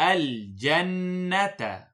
الجنة.